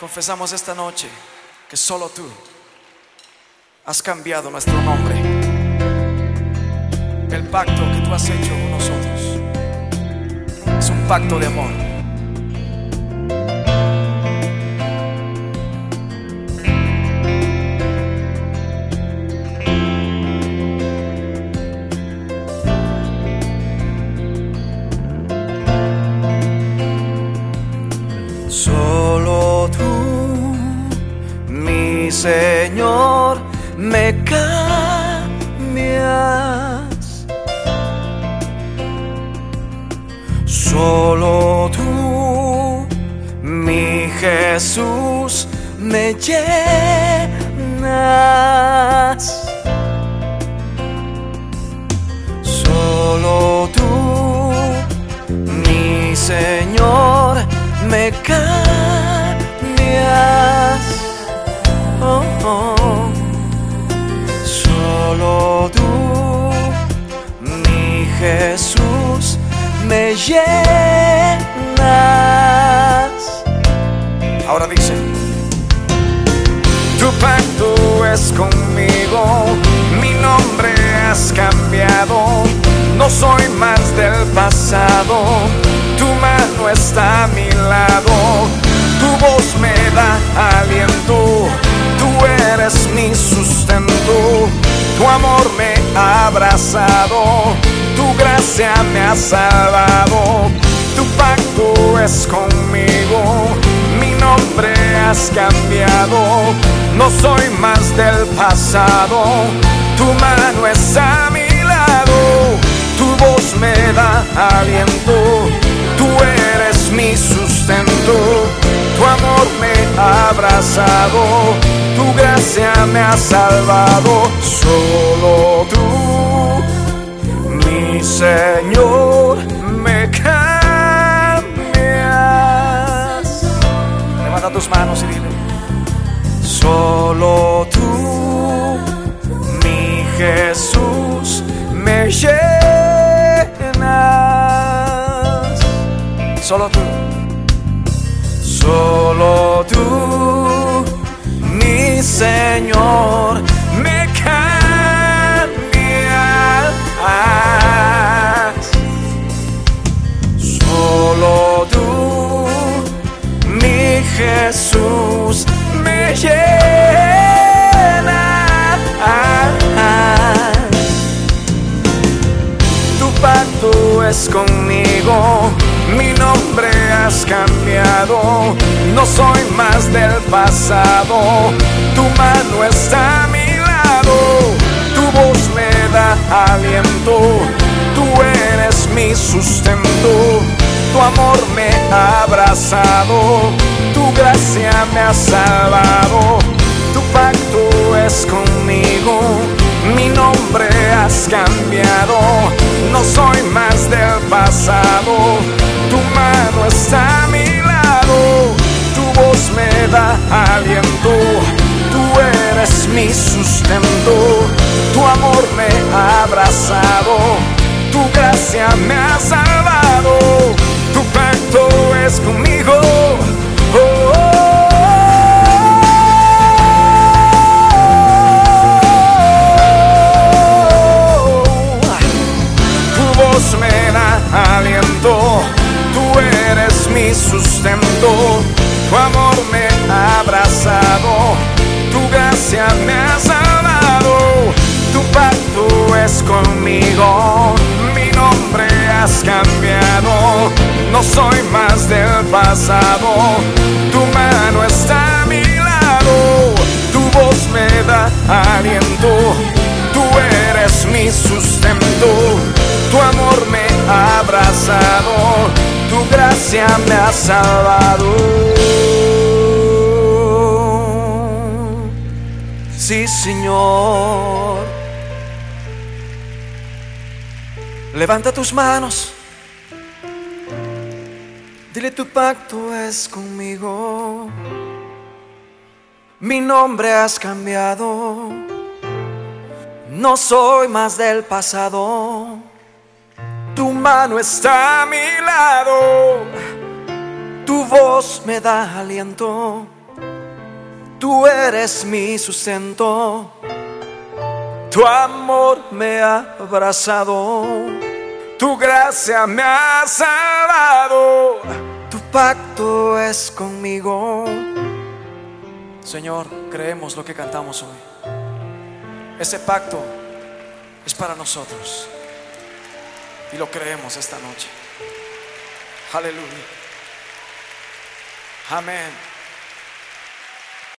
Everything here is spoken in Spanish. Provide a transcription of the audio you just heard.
Confesamos esta noche que solo tú has cambiado nuestro nombre. El pacto que tú has hecho con nosotros es un pacto de amor. Señor, me cambias. Solo tú, mi Jesús, me llenas. Soy más del pasado, tu mano está a mi lado, tu voz me da aliento, tú eres mi sustento, tu amor me ha abrazado, tu gracia me ha salvado, tu pacto es conmigo, mi nombre has cambiado, no soy más del pasado, tu mano es da aliento, tú eres mi sustento, tu amor me ha abrazado, tu gracia me ha salvado, solo tú, mi Señor, me cambias. Levanta tus manos y dile, solo tú, mi Jesús, Solo tú, solo tú, mi Señor, me cambias. Solo tú, mi Jesús, me llenas. Tu pacto es conmigo, no soy más del pasado, tu mano está a mi lado, tu voz me da aliento, tú eres mi sustento, tu amor me ha abrazado, tu gracia me ha salvado, gracia me ha salvado, tu pacto es conmigo. Oh, oh, me da aliento, tú eres mi sustento, tu amor me ha abrazado, tu gracia me ha salvado, tu pacto es conmigo, pasado, tu mano está a mi lado, tu voz me da aliento, tú eres mi sustento, tu amor me ha abrazado, tu gracia me ha salvado. Sí, Señor. Levanta tus manos. Tu pacto es conmigo. Mi nombre has cambiado. No soy más del pasado. Tu mano está a mi lado. Tu voz me da aliento. Tú eres mi sustento. Tu amor me ha abrazado. Tu gracia me ha salvado. Pacto es conmigo. Señor, creemos lo que cantamos hoy. Ese pacto es para nosotros. Y lo creemos esta noche. Aleluya. Amén.